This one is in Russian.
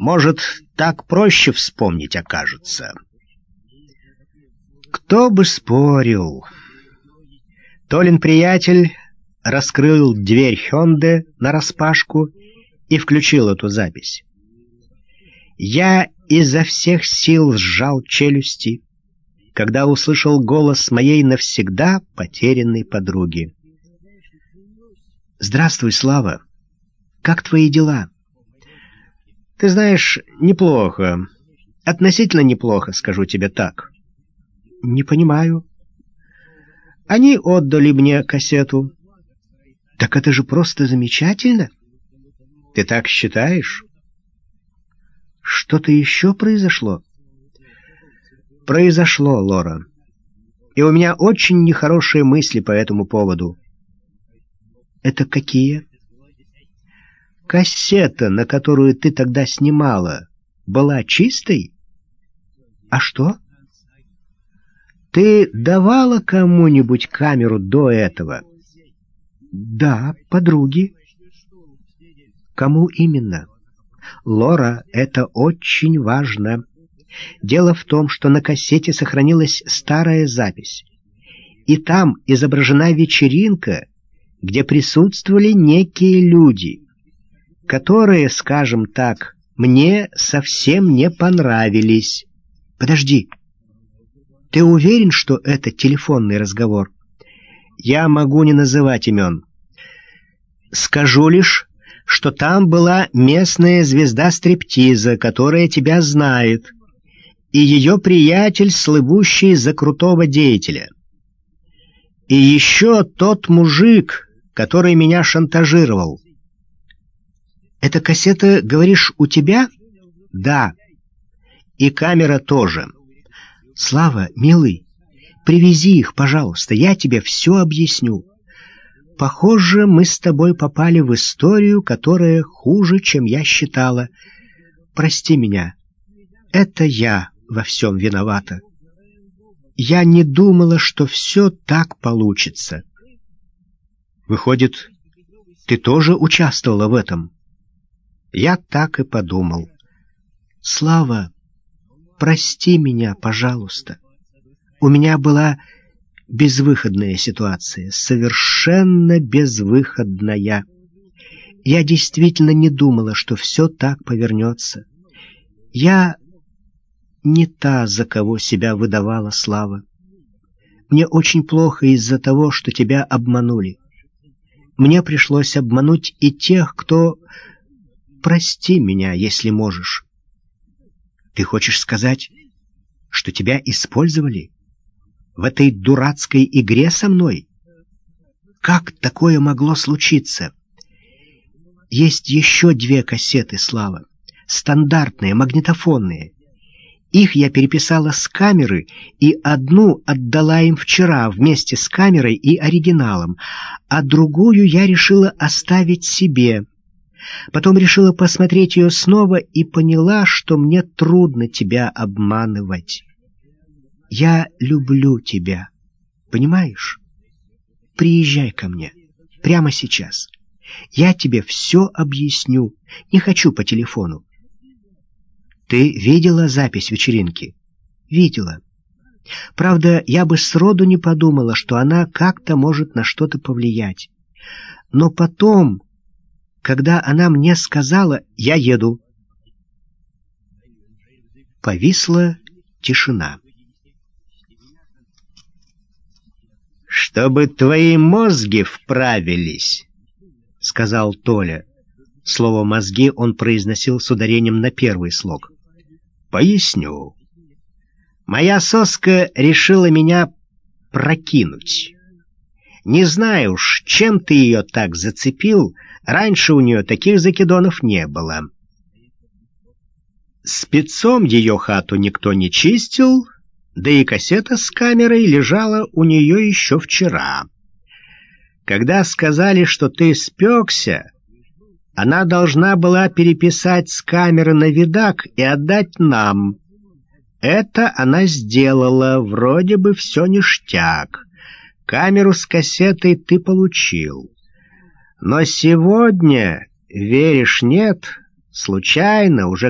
Может, так проще вспомнить окажется. Кто бы спорил. Толин приятель раскрыл дверь Хёнде нараспашку и включил эту запись. Я изо всех сил сжал челюсти, когда услышал голос моей навсегда потерянной подруги. «Здравствуй, Слава. Как твои дела?» «Ты знаешь, неплохо. Относительно неплохо, скажу тебе так». «Не понимаю». «Они отдали мне кассету». «Так это же просто замечательно!» «Ты так считаешь?» «Что-то еще произошло?» «Произошло, Лора. И у меня очень нехорошие мысли по этому поводу». «Это какие?» «Кассета, на которую ты тогда снимала, была чистой?» «А что?» «Ты давала кому-нибудь камеру до этого?» «Да, подруги». «Кому именно?» «Лора, это очень важно. Дело в том, что на кассете сохранилась старая запись, и там изображена вечеринка, где присутствовали некие люди, которые, скажем так, мне совсем не понравились. Подожди, ты уверен, что это телефонный разговор?» я могу не называть имен. Скажу лишь, что там была местная звезда стриптиза, которая тебя знает, и ее приятель, слывущий за крутого деятеля. И еще тот мужик, который меня шантажировал. «Эта кассета, говоришь, у тебя?» «Да. И камера тоже». «Слава, милый, Привези их, пожалуйста, я тебе все объясню. Похоже, мы с тобой попали в историю, которая хуже, чем я считала. Прости меня. Это я во всем виновата. Я не думала, что все так получится. Выходит, ты тоже участвовала в этом? Я так и подумал. Слава, прости меня, пожалуйста. У меня была безвыходная ситуация, совершенно безвыходная. Я действительно не думала, что все так повернется. Я не та, за кого себя выдавала слава. Мне очень плохо из-за того, что тебя обманули. Мне пришлось обмануть и тех, кто... Прости меня, если можешь. Ты хочешь сказать, что тебя использовали?» в этой дурацкой игре со мной? Как такое могло случиться? Есть еще две кассеты, Слава. Стандартные, магнитофонные. Их я переписала с камеры и одну отдала им вчера вместе с камерой и оригиналом, а другую я решила оставить себе. Потом решила посмотреть ее снова и поняла, что мне трудно тебя обманывать. Я люблю тебя. Понимаешь? Приезжай ко мне. Прямо сейчас. Я тебе все объясню. Не хочу по телефону. Ты видела запись вечеринки? Видела. Правда, я бы сроду не подумала, что она как-то может на что-то повлиять. Но потом, когда она мне сказала «я еду», повисла тишина. «Чтобы твои мозги вправились», — сказал Толя. Слово «мозги» он произносил с ударением на первый слог. «Поясню. Моя соска решила меня прокинуть. Не знаю уж, чем ты ее так зацепил, раньше у нее таких закидонов не было». Спецом ее хату никто не чистил, да и кассета с камерой лежала у нее еще вчера. Когда сказали, что ты спекся, она должна была переписать с камеры на видак и отдать нам. Это она сделала, вроде бы все ништяк. Камеру с кассетой ты получил. Но сегодня, веришь, нет, случайно, уже